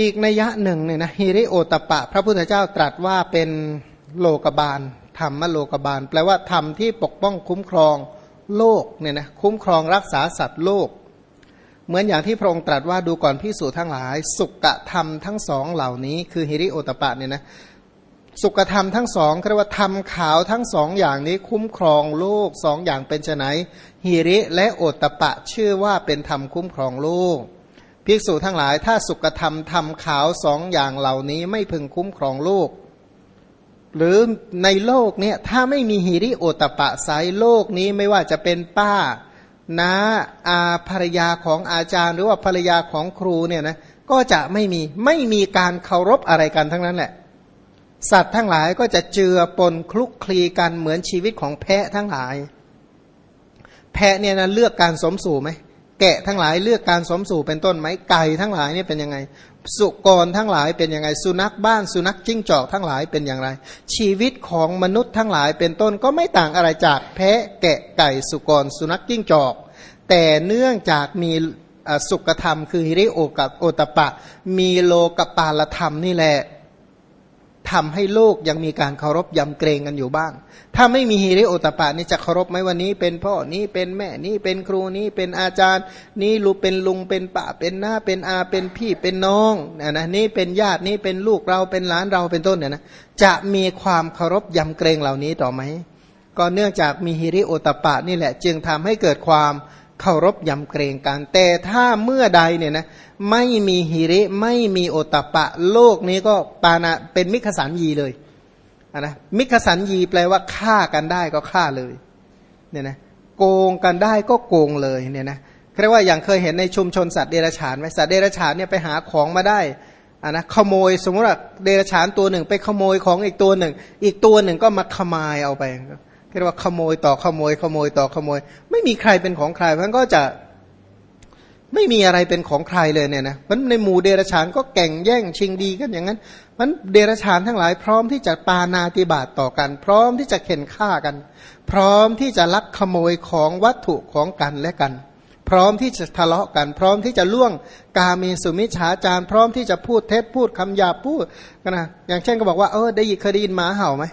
อีกนัยยะหนึ่งเนี่ยนะฮิริโอตปะ พระพุทธเจ้าตรัสว่าเป็นโลกบาลธรรมโลกบาล แปลว่าธรรมที่ปกป้องคุ้มครองโลกเนี่ยนะคุ้มครองรักษาสัตว์โลก เหมือนอย่างที่พระองค์ตรัสว่าดูก่อนพิสูจทั้งหลาย สุกธรรมทั้งสองเหล่านี้ คือฮิริโอตปะเนี่ยนะสุขธรรมทั้งสองเรียกว่าธรรมขาวทั้งสองอย่างนี้คุ้มครองโลกสองอย่างเป็นไนฮิริและโอตปะชื่อว่าเป็นธรรมคุ้มครองโลก ภิกษุทั้งหลายถ้าสุขธรรมธรรมขาวสองอย่างเหล่านี้ไม่พึงคุ้มครองโลก หรือในโลกเนี่ยถ้าไม่มีฮิริโอตปะไซโลกนี้ไม่ว่าจะเป็นป้าน้าอาภรรยาของอาจารย์หรือว่าภรรยาของครูเนี่ยนะก็จะไม่มีไม่มีการเคารพอะไรกันทั้งนั้นแหละ สัตว์ทั้งหลายก็จะเจือปนคลุกคลีกันเหมือนชีวิตของแพะทั้งหลาย แพะเนี่ยนะเลือกการสมสู่ไหม แกะทั้งหลายเลือกการสมสู่เป็นต้นไหมไก่ทั้งหลายเนี่ยเป็นยังไง สุกรทั้งหลายเป็นยังไง สุนัขบ้านสุนัขจิ้งจอกทั้งหลายเป็นอย่างไร ชีวิตของมนุษย์ทั้งหลายเป็นต้นก็ไม่ต่างอะไรจากแพะแกะไก่สุกรสุนัขจิ้งจอก แต่เนื่องจากมีสุขธรรม คือฮิริโอกับโอตปะ มีโลกปาลธรรมนี่แหละ ทำให้โลกยังมีการเคารพยำเกรงกันอยู่บ้าง ถ้าไม่มีฮิริโอตปะนี่จะเคารพไหมวันนี้ เป็นพ่อนี้เป็นแม่นี้เป็นครูนี้เป็นอาจารย์ นี่ลูกเป็นลุงเป็นป้าเป็นหน้าเป็นอาเป็นพี่เป็นน้องนะนะนี่เป็นญาตินี่เป็นลูกเราเป็นหลานเราเป็นต้นเนี่ยนะจะมีความเคารพยำเกรงเหล่านี้ต่อไหมก็เนื่องจากมีฮิริโอตปะนี่แหละ จึงทำให้เกิดความเคารพยำเกรงกันแต่ถ้าเมื่อใดเนี่ยนะ ไม่มีหิริไม่มีโอตปะ โลกนี้ก็ปานะเป็นมิขสันยีเลยนะมิขสันยีแปลว่าฆ่ากันได้ก็ฆ่าเลยเนี่ยนะโกงกันได้ก็โกงเลยเนี่ยนะเรียกว่าอย่างเคยเห็นในชุมชนสัตว์เดรัจฉานไหมสัตว์เดรัจฉานเนี่ยไปหาของมาได้อ่านะขโมยสมมติว่าเดรัจฉานตัวหนึ่ง ไปขโมยของอีกตัวหนึ่ง อีกตัวหนึ่งก็มาขมายเอาไปเรียกว่าขโมยต่อขโมยขโมยต่อขโมย ไม่มีใครเป็นของใครเพราะก็จะ ไม่มีอะไรเป็นของใครเลยเนี่ยนะมันในหมู่เดรฉานก็แก่งแย่งชิงดีกันอย่างนั้น มันเดรฉานทั้งหลายพร้อมที่จะปานาติบาตต่อกัน พร้อมที่จะเข็นฆ่ากัน พร้อมที่จะลักขโมยของวัตถุของกันและกัน พร้อมที่จะทะเลาะกัน พร้อมที่จะล่วงกาเมสุมิชฌาจารพร้อมที่จะพูดเท็จพูดคำหยาบพูดกันนะอย่างเช่นก็บอกว่าเออได้ยินเคยได้ยินหมาเห่าไหม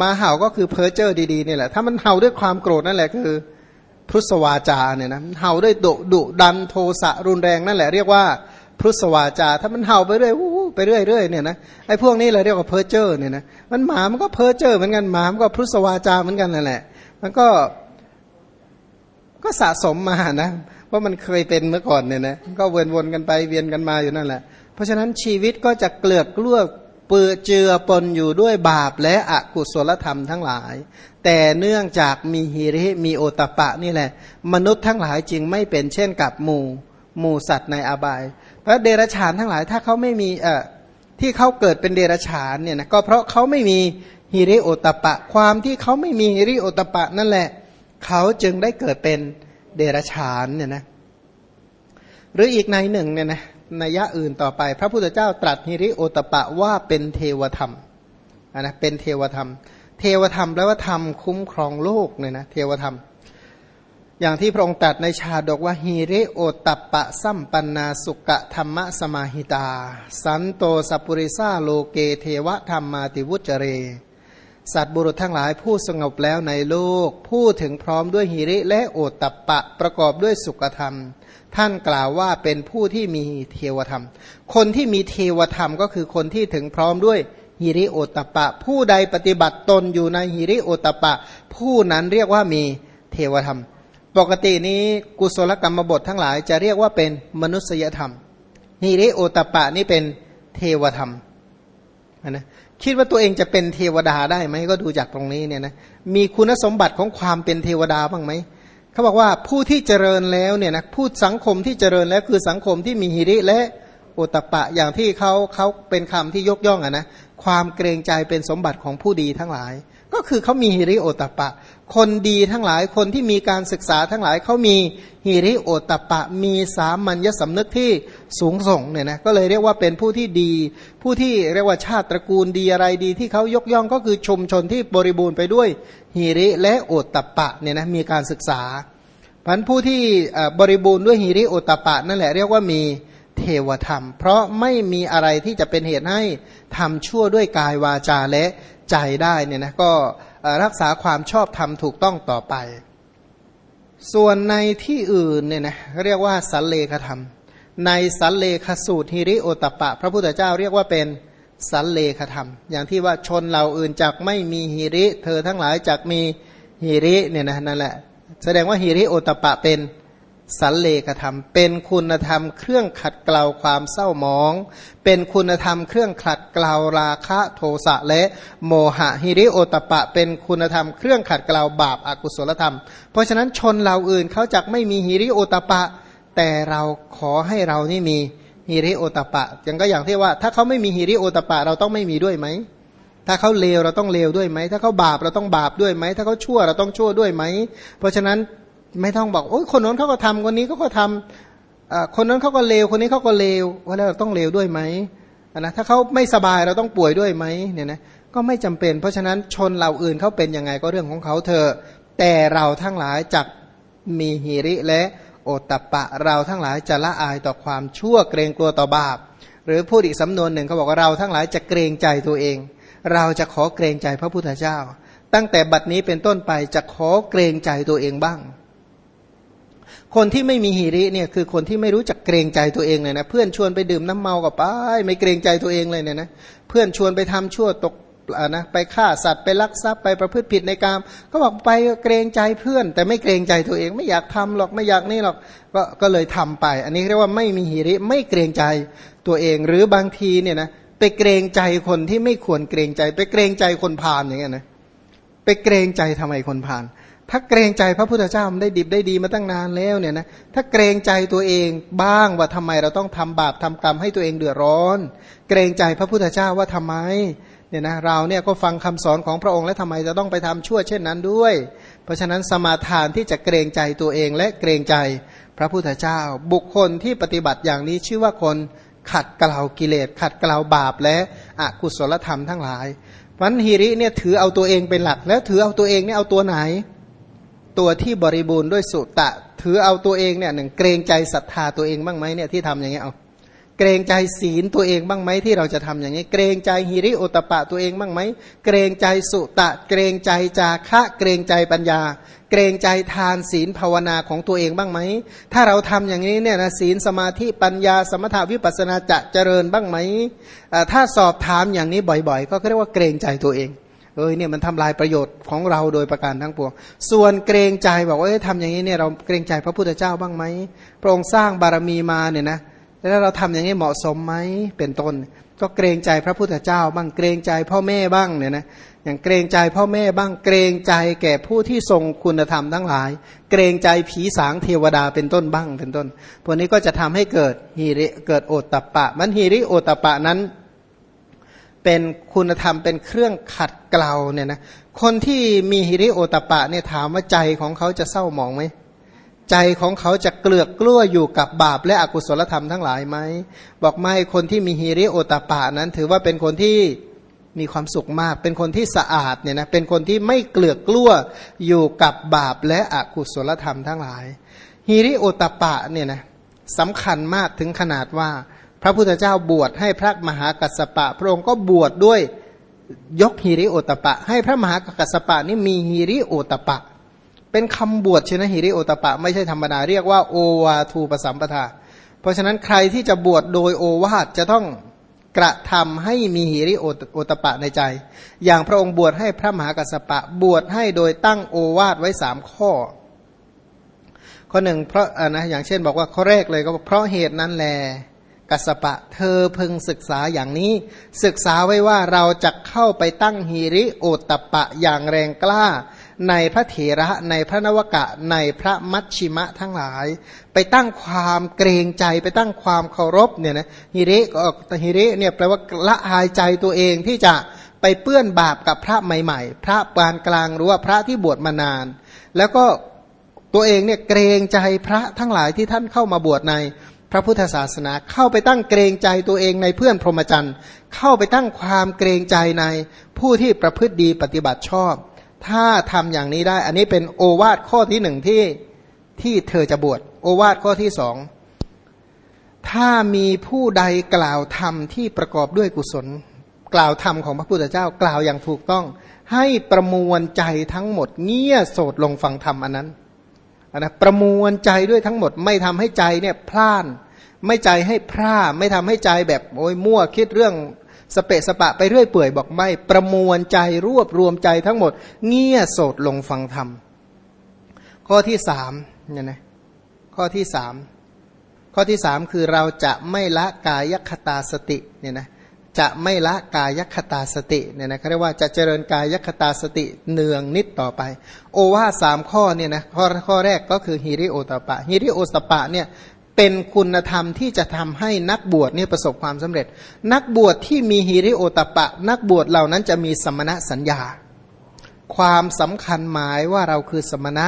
มาเห่าก็คือเพอเจอร์ดีๆนี่แหละถ้ามันเห่าด้วยความโกรธนั่นแหละคือ ผรุสวาจาเนี่ยนะเห่าด้วยดุดุดันโทสะรุนแรงนั่นแหละเรียกว่าผรุสวาจา ถ้ามันเห่าไปเรื่อยไปเรื่อยเรื่อยเนี่ยนะไอ้พวกนี้เราเรียกว่าเพอร์เจอร์เนี่ยนะมันหมามันก็เพอร์เจอร์เหมือนกันหมามันก็ผรุสวาจาเหมือนกันนั่นแหละ มันก็ก็สะสมมานะว่ามันเคยเป็นเมื่อก่อนเนี่ยนะก็วนๆกันไปเวียนกันมาอยู่นั่นแหละ เพราะฉะนั้นชีวิตก็จะเกลือกกลั้ว เปื้อนเจือปนอยู่ด้วยบาปและอกุศลธรรมทั้งหลาย แต่เนื่องจากมีฮิริมีโอตปะนี่แหละ มนุษย์ทั้งหลายจึงไม่เป็นเช่นกับหมู่หมู่สัตว์ในอบายเพราะเดรัจฉานทั้งหลายถ้าเขาไม่มีเอ่อที่เขาเกิดเป็นเดรัจฉานเนี่ยนะก็เพราะเขาไม่มีฮิริโอตปะ ความที่เขาไม่มีฮิริโอตปะนั่นแหละ เขาจึงได้เกิดเป็นเดรัจฉานเนี่ยนะหรืออีกในหนึ่งเนี่ยนะ นัยยะอื่นต่อไป พระพุทธเจ้าตรัสฮิริโอตปะว่าเป็นเทวธรรมนะเป็นเทวธรรม เทวธรรมแปลว่าธรรมคุ้มครองโลกเนี่ยนะเทวธรรม อย่างที่พระองค์ตรัสในชาดกว่าฮีเรโอตปปะสัมปันนาสุกะธรรมสมาหิตา สันโตสัปุริซาโลเกเทวธรรมมาติวุจเร สัตว์บุรุษทั้งหลายผู้สงบแล้วในโลก ผู้ถึงพร้อมด้วยหิริและโอตัปปะประกอบด้วยสุขธรรม ท่านกล่าวว่าเป็นผู้ที่มีเทวธรรม คนที่มีเทวธรรมก็คือคนที่ถึงพร้อมด้วยฮิริโอตปะ ผู้ใดปฏิบัติตนอยู่ในฮิริโอตปะ ผู้นั้นเรียกว่ามีเทวธรรม ปกตินี้กุศลกรรมบททั้งหลายจะเรียกว่าเป็นมนุษยธรรมฮิริโอตปะนี่เป็นเทวธรรมนะ คิดว่าตัวเองจะเป็นเทวดาได้ไหมก็ดูจากตรงนี้เนี่ยนะมีคุณสมบัติของความเป็นเทวดาบ้างไหมเขาบอกว่าผู้ที่เจริญแล้วเนี่ยนะผู้สังคมที่เจริญแล้วคือสังคมที่มีฮิริและโอตปะอย่างที่เขาเขาเป็นคำที่ยกย่องอะนะความเกรงใจเป็นสมบัติของผู้ดีทั้งหลาย ก็คือเขามีฮิริโอตปะ คนดีทั้งหลายคนที่มีการศึกษาทั้งหลายเขามีฮิริโอตปะ มีสามัญญสำนึกที่สูงส่งเนี่ยนะก็เลยเรียกว่าเป็นผู้ที่ดี ผู้ที่เรียกว่าชาติตระกูลดีอะไรดี ที่เขายกย่องก็คือชุมชนที่บริบูรณ์ไปด้วยฮิริและโอตปะเนี่ยนะมีการศึกษาพันผู้ที่บริบูรณ์ด้วยฮิริโอตปะ นั่นแหละเรียกว่ามีเทเทวธรรม เพราะไม่มีอะไรที่จะเป็นเหตุให้ทำชั่วด้วยกายวาจาและ ใจได้เนี่ยนะก็รักษาความชอบธรรมถูกต้องต่อไป ส่วนในที่อื่นเนี่ยนะเรียกว่าสัลเลขธรรม ในสัลเลขสูตรฮิริโอตปะ พระพุทธเจ้าเรียกว่าเป็นสัลเลขธรรม อย่างที่ว่าชนเหล่าอื่นจักไม่มีฮิริ เธอทั้งหลายจักมีฮิริเนี่ยนะนั่นแหละ แสดงว่าฮิริโอตปะเป็น สันเลกธรรม เป็นคุณธรรมเครื่องขัดเกลาความเศร้าหมอง เป็นคุณธรรมเครื่องขัดเกลาราคะโทสะและโมหะฮิริโอตปะ เป็นคุณธรรมเครื่องขัดเกลาบาปอากุศลธรรม เพราะฉะนั้นชนเราอื่นเขาจักไม่มีฮิริโอตปะ แต่เราขอให้เรานี่มีฮิริโอตปะอย่างก็อย่างที่ว่า ถ้าเขาไม่มีฮิริโอตปะเราต้องไม่มีด้วยไหมถ้าเขาเลวเราต้องเลวด้วยไหม ถ้าเขาบาปเราต้องบาปด้วยไหม ถ้าเขาชั่วเราต้องชั่วด้วยไหม เพราะฉะนั้น ไม่ต้องบอกโอ้ยคนนั้นเขาก็ทำคนนี้เขาก็ทำคนนั้นเขาก็เลวคนนี้เขาก็เลวว่าแล้วเราต้องเลวด้วยไหมนะถ้าเขาไม่สบายเราต้องป่วยด้วยไหมเนี่ยนะก็ไม่จำเป็น เพราะฉะนั้นชนเหล่าอื่นเขาเป็นยังไงก็เรื่องของเขาเธอแต่เราทั้งหลายจักมีหิริและโอตตะปะเราทั้งหลายจะละอายต่อความชั่วเกรงกลัวต่อบาป หรือพูดอีกสำนวนหนึ่งเขาบอกว่าเราทั้งหลายจะเกรงใจตัวเอง เราจะขอเกรงใจพระพุทธเจ้า ตั้งแต่บัดนี้เป็นต้นไปจะขอเกรงใจตัวเองบ้าง คนที่ไม่มีหิริเนี่ยคือคนที่ไม่รู้จักเกรงใจตัวเองเลยนะ เพื่อนชวนไปดื่มน้ำเมากับไปไม่เกรงใจตัวเองเลยเนี่ยนะเพื่อนชวนไปทำชั่วตกนะไปฆ่าสัตว์ไปลักทรัพย์ไปประพฤติผิดในกามก็บอกไปเกรงใจเพื่อน แต่ไม่เกรงใจตัวเองไม่อยากทำหรอกไม่อยากนี่หรอกก็ก็เลยทำไป อันนี้เรียกว่าไม่มีหิริไม่เกรงใจตัวเอง หรือบางทีเนี่ยนะไปเกรงใจคนที่ไม่ควรเกรงใจ ไปเกรงใจคนพาลอย่างเงี้ยนะไปเกรงใจทำไมคนพาล ถ้าเกรงใจพระพุทธเจ้ามันได้ดิบได้ดีมาตั้งนานแล้วเนี่ยนะถ้าเกรงใจตัวเองบ้างว่าทำไมเราต้องทำบาปทำกรรมให้ตัวเองเดือดร้อน เกรงใจพระพุทธเจ้าว่าทำไมเนี่ยนะเราเนี่ยก็ฟังคำสอนของพระองค์และทำไมจะต้องไปทำชั่วเช่นนั้นด้วย เพราะฉะนั้นสมาทานที่จะเกรงใจตัวเองและเกรงใจพระพุทธเจ้า บุคคลที่ปฏิบัติอย่างนี้ชื่อว่าคนขัดเกลากิเลส ขัดเกลาบาปและอกุศลธรรมทั้งหลายวันฮิริเนี่ยถือเอาตัวเองเป็นหลัก แล้วถือเอาตัวเองเนี่ยเอาตัวไหน ตัวที่บริบูรณ์ด้วยสุตะ ถือเอาตัวเองเนี่ยหนึ่งเกรงใจศรัทธาตัวเองบ้างไหมเนี่ยที่ทำอย่างเงี้ยเอาเกรงใจศีลตัวเองบ้างไหมที่เราจะทำอย่างนี้ เกรงใจฮิริโอตปะตัวเองบ้างไหมเกรงใจสุตะ เกรงใจจาคะ เกรงใจปัญญา เกรงใจทานศีลภาวนาของตัวเองบ้างไหมถ้าเราทำอย่างนี้เนี่ยนะศีลสมาธิปัญญา สมถาวิปัสนาจะเจริญบ้างไหมถ้าสอบถามอย่างนี้บ่อยๆ ก็เรียกว่าเกรงใจตัวเอง เอ้ยเนี่ยมันทำลายประโยชน์ของเราโดยประการทั้งปวง ส่วนเกรงใจบอกว่าทำอย่างนี้เนี่ยเราเกรงใจพระพุทธเจ้าบ้างไหมพระองค์สร้างบารมีมาเนี่ยนะแล้วเราทำอย่างนี้เหมาะสมไหมเป็นต้น ก็เกรงใจพระพุทธเจ้า บ้างเกรงใจพ่อแม่บ้างเนี่ยนะอย่างเกรงใจพ่อแม่บ้างเกรงใจแก่ผู้ที่ทรงคุณธรรมทั้งหลาย เกรงใจผีสางเทวดาเป็นต้นบ้างเป็นต้น พวกนี้ก็จะทำให้เกิดฮีริเกิดโอตตะปะ มันฮีริโอตตะปะนั้น เป็นคุณธรรมเป็นเครื่องขัดเกลาเนี่ยนะคนที่มีฮิริโอตปะเนี่ยถามว่าใจของเขาจะเศร้าหมองไหมใจของเขาจะเกลือกกลั้วอยู่กับบาปและอกุศลธรรมทั้งหลายไหมบอกไม่คนที่มีฮิริโอตปะนั้น ถือว่าเป็นคนที่มีความสุขมาก เป็นคนที่สะอาดเนี่ยนะเป็นคนที่ไม่เกลือกกลั้วอยู่กับบาปและอกุศลธรรมทั้งหลายฮิริโอตปะเนี่ยนะสำคัญมากถึงขนาดว่า พระพุทธเจ้าบวชให้พระมหากัสสปะ พระองค์ก็บวชดด้วยยกฮิริโอตปะ ให้พระมหากัสสปะนี่มีฮิริโอตปะ เป็นคำบวชชนะฮิริโอตปะ ไม่ใช่ธรรมดาเรียกว่าโอวาทูปสัมปทา เพราะฉะนั้นใครที่จะบวชโดยโอวาทจะต้องกระทำให้มีฮิริโอตปะในใจ อย่างพระองค์บวชให้พระมหากัสสปะบวชให้โดยตั้งโอวาทไว้สามข้อ ข้อหนึ่งเพราะนะอย่างเช่นบอกว่าข้อแรกเลยก็เพราะเหตุนั้นแหละ กัสปะ เธอพึงศึกษาอย่างนี้ ศึกษาไว้ว่าเราจะเข้าไปตั้งฮีริโอตปะอย่างแรงกล้า ในพระเถระในพระนวกะในพระมัชชิมะทั้งหลาย ไปตั้งความเกรงใจไปตั้งความเคารพเนี่ยนะฮิริก็ฮิริเนี่ยแปลว่าละหายใจตัวเองที่จะไปเปื้อนบาปกับพระใหม่ ๆ พระปานกลางหรือว่าพระที่บวชมานาน แล้วก็ตัวเองเนี่ยเกรงใจพระทั้งหลายที่ท่านเข้ามาบวชใน ระพุทธศาสนา เข้าไปตั้งเกรงใจตัวเองในเพื่อนพรหมจรรย์ เข้าไปตั้งความเกรงใจในผู้ที่ประพฤติดีปฏิบัติชอบ ถ้าทำอย่างนี้ได้ อันนี้เป็นโอวาทข้อที่หนึ่งที่ที่เธอจะบวชโอวาทข้อที่สองถ้ามีผู้ใดกล่าวธรรมที่ประกอบด้วยกุศล กล่าวธรรมของพระพุทธเจ้ากล่าวอย่างถูกต้อง ให้ประมวลใจทั้งหมด เงี่ยโสดลงฟังธรรมอันนั้นนะประมวลใจด้วยทั้งหมดไม่ทำให้ใจเนี่ยพล่าน ไม่ใจให้พร่าไม่ทำให้ใจแบบโอ้ยมั่วคิดเรื่องสเปะสปะไปเรื่อยเปื่อยบอกไม่ประมวลใจรวบรวมใจทั้งหมด เงี่ยโสดลงฟังธรรม ข้อที่สามเนี่ยนะข้อที่สามข้อที่สามคือเราจะไม่ละกายคตาสติเนี่ยนะจะไม่ละกายคตาสติเนี่ยนะเขาเรียกว่าจะเจริญกายคตาสติเนืองนิดต่อไป โอวาสามข้อเนี่ยนะข้อข้อแรกก็คือฮิริโอตปะฮิริโอตปะเนี่ย เป็นคุณธรรมที่จะทำให้นักบวชเนี่ยประสบความสำเร็จ นักบวชที่มีฮิริโอตปะ นักบวชเหล่านั้นจะมีสมณะสัญญา ความสำคัญหมายว่าเราคือสมณะ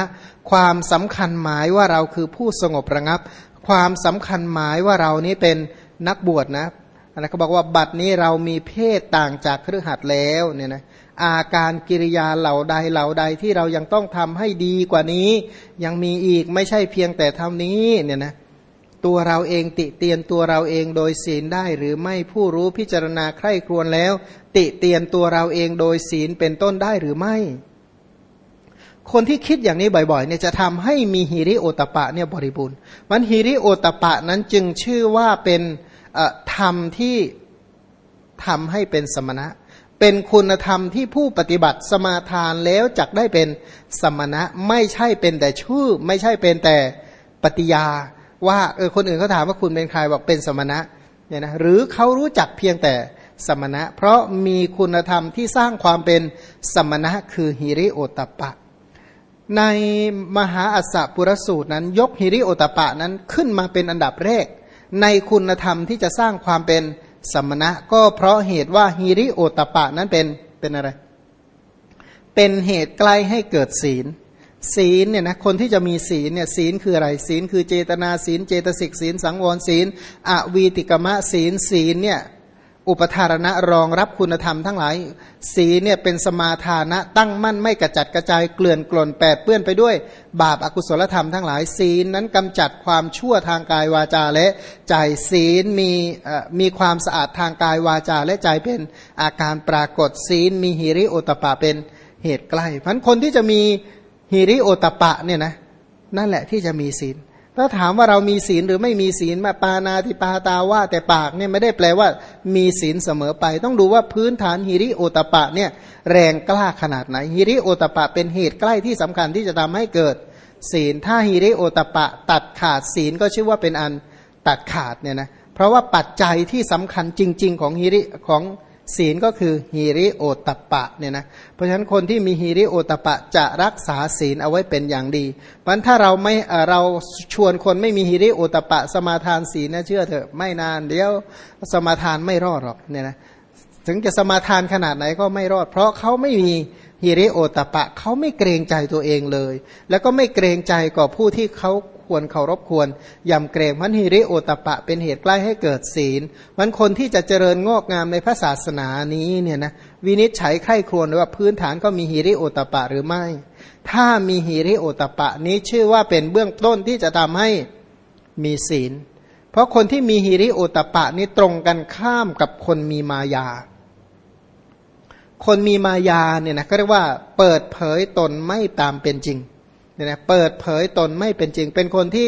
ความสำคัญหมายว่าเราคือผู้สงบระงับ ความสำคัญหมายว่าเรานี้เป็นนักบวชนะนะเขาบอกว่าบัดนี้เรามีเพศต่างจากเครือขัดแล้วเนี่ยนะอาการกิริยาเหล่าใดเหล่าใดที่เรายังต้องทำให้ดีกว่านี้ ยังมีอีกไม่ใช่เพียงแต่เท่านี้เนี่ยนะ ตัวเราเองติเตียนตัวเราเองโดยศีลได้หรือไม่ผู้รู้พิจารณาใคร่ครวญแล้ว ติเตียนตัวเราเองโดยศีลเป็นต้นได้หรือไม่ คนที่คิดอย่างนี้บ่อยๆเนี่ยจะทำให้มีฮิริโอตปะเนี่ยบริบูรณ์มันฮิริโอตปะนั้นจึงชื่อว่าเป็นธรรมที่ทำให้เป็นสมณะ เป็นคุณธรรมที่ผู้ปฏิบัติสมาทานแล้วจักได้เป็นสมณะไม่ใช่เป็นแต่ชื่อ ไม่ใช่เป็นแต่ปฏิยา ว่าเออคนอื่นเขาถามว่าคุณเป็นใครบอกเป็นสมณะเนี่ยนะหรือเขารู้จักเพียงแต่สมณะ เพราะมีคุณธรรมที่สร้างความเป็นสมณะคือฮิริโอตปะ ในมหาอัสสปุรสูตรนั้น ยกฮิริโอตปะนั้นขึ้นมาเป็นอันดับแรก ในคุณธรรมที่จะสร้างความเป็นสมณะ ก็เพราะเหตุว่าฮิริโอตปะนั้นเป็นเป็นอะไร เป็นเหตุใกล้ให้เกิดศีล ศีลเนี่ยนะคนที่จะมีศีลเนี่ยศีลคืออะไรศีลคือเจตนาศีล เจตสิกศีล สังวรศีลอวีติกมะศีลศีลเนี่ยอุปทารณะรองรับคุณธรรมทั้งหลาย ศีลเนี่ยเป็นสมาทานะตั้งมั่นไม่กระจัดกระจายเกลื่อนกล่นแปดเปื้อนไปด้วย บาปอากุศลธรรมทั้งหลาย ศีลนั้นกำจัดความชั่วทางกายวาจาและใจศีลมีมีความสะอาดทางกายวาจาและใจเป็นอาการปรากฏศีลมีหิริโอตปะเป็นเหตุใกล้พันคนที่จะมี ฮิริโอตปะเนี่ยนะนั่นแหละที่จะมีศีล ถ้าถามว่าเรามีศีลหรือไม่มีศีลมาปานาติปาตาว่า แต่ปากเนี่ยไม่ได้แปลว่ามีศีลเสมอไป ต้องดูว่าพื้นฐานฮิริโอตปะเนี่ยแรงกล้าขนาดไหนฮิริโอตปะเป็นเหตุใกล้ที่สำคัญที่จะทำให้เกิดศีล ถ้าฮิริโอตปะตัดขาดศีลก็ชื่อว่าเป็นอันตัดขาดเนี่ยนะเพราะว่าปัจจัยที่สำคัญจริง ๆ ของฮิริของ ศีลก็คือฮีริโอตปะเนี่ยนะเพราะฉะนั้นคนที่มีฮีริโอตปะจะรักษาศีลเอาไว้เป็นอย่างดีเพราะถ้าเราไม่เราชวนคนไม่มีฮีริโอตปะ สมาทานศีลนะเชื่อเถอะไม่นานเดี๋ยวสมาทานไม่รอดหรอกเนี่ยนะถึงจะสมาทานขนาดไหนก็ไม่รอด เพราะเขาไม่มีฮิริโอตปะเขาไม่เกรงใจตัวเองเลย แล้วก็ไม่เกรงใจกับผู้ที่เขา ควรเคารพควรยำเกรงมันฮิริโอตปะเป็นเหตุใกล้ให้เกิดศีลมันคนที่จะเจริญงอกงามในพระศาสนานี้เนี่ยนะวินิจฉัยใคร่ครวญว่าพื้นฐานก็มีฮิริโอตปะหรือไม่ ถ้ามีฮิริโอตปะนี้ชื่อว่าเป็นเบื้องต้นที่จะทำให้มีศีล เพราะคนที่มีฮิริโอตปะนี้ตรงกันข้ามกับคนมีมายา คนมีมายาเนี่ยนะก็เรียกว่าเปิดเผยตนไม่ตามเป็นจริง เนี่ยนะเปิดเผยตนไม่เป็นจริง เป็นคนที่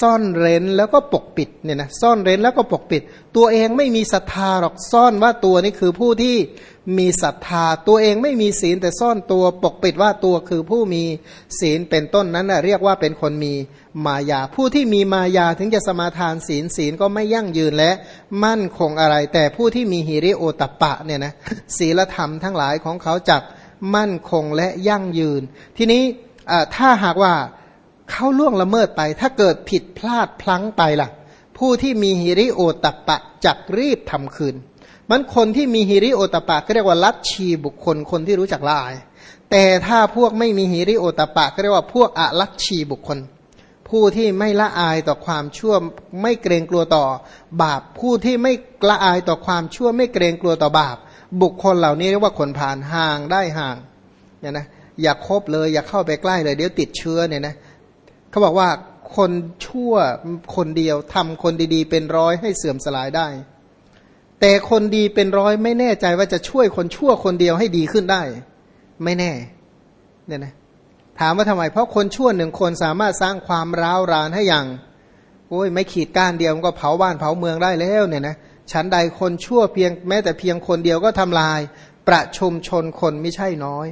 ซ่อนเร้นแล้วก็ปกปิดเนี่ยนะซ่อนเร้นแล้วก็ปกปิด ตัวเองไม่มีศรัทธาหรอกซ่อนว่าตัวนี้คือผู้ที่มีศรัทธา ตัวเองไม่มีศีลแต่ซ่อนตัวปกปิดว่าตัวคือผู้มีศีลเป็นต้นนั้นนะเรียกว่าเป็นคนมีมายา ผู้ที่มีมายาถึงจะสมาทานศีลศีลก็ไม่ยั่งยืนและมั่นคงอะไร แต่ผู้ที่มีฮิริโอตปะเนี่ยนะศีลธรรมทั้งหลายของเขาจักมั่นคงและยั่งยืน ทีนี้ ถ้าหากว่าเขาล่วงละเมิดไป ถ้าเกิดผิดพลาดพลั้งไปล่ะ ผู้ที่มีฮิริโอตปะจักรีบทำคืน มันคนที่มีฮิริโอตปะก็เรียกว่าลัทธิบุคคลคนที่รู้จักละอาย แต่ถ้าพวกไม่มีฮิริโอตปะก็เรียกว่าพวกอลัทธิบุคคล ผู้ที่ไม่ละอายต่อความชั่วไม่เกรงกลัวต่อบาป ผู้ที่ไม่ละอายต่อความชั่วไม่เกรงกลัวต่อบาป บุคคลเหล่านี้เรียกว่าคนผ่านห่างได้ห่างเนี่ยนะ อย่าคบเลย อย่าเข้าไปใกล้เลย เดี๋ยวติดเชื้อเนี่ยนะเขาบอกว่าคนชั่วคนเดียวทำคนดีๆ เป็นร้อยให้เสื่อมสลายได้ แต่คนดีเป็นร้อยไม่แน่ใจว่าจะช่วยคนชั่วคนเดียวให้ดีขึ้นได้ ไม่แน่เนี่ยนะถามว่าทำไม เพราะคนชั่วหนึ่งคนสามารถสร้างความร้าวรานให้อย่างโอ้ยไม่ขีดก้านเดียวมันก็เผาบ้านเผาเมืองได้แล้วเนี่ยนะชั้นใดคนชั่วเพียงแม้แต่เพียงคนเดียวก็ทำลาย ประชุมชนคนไม่ใช่น้อย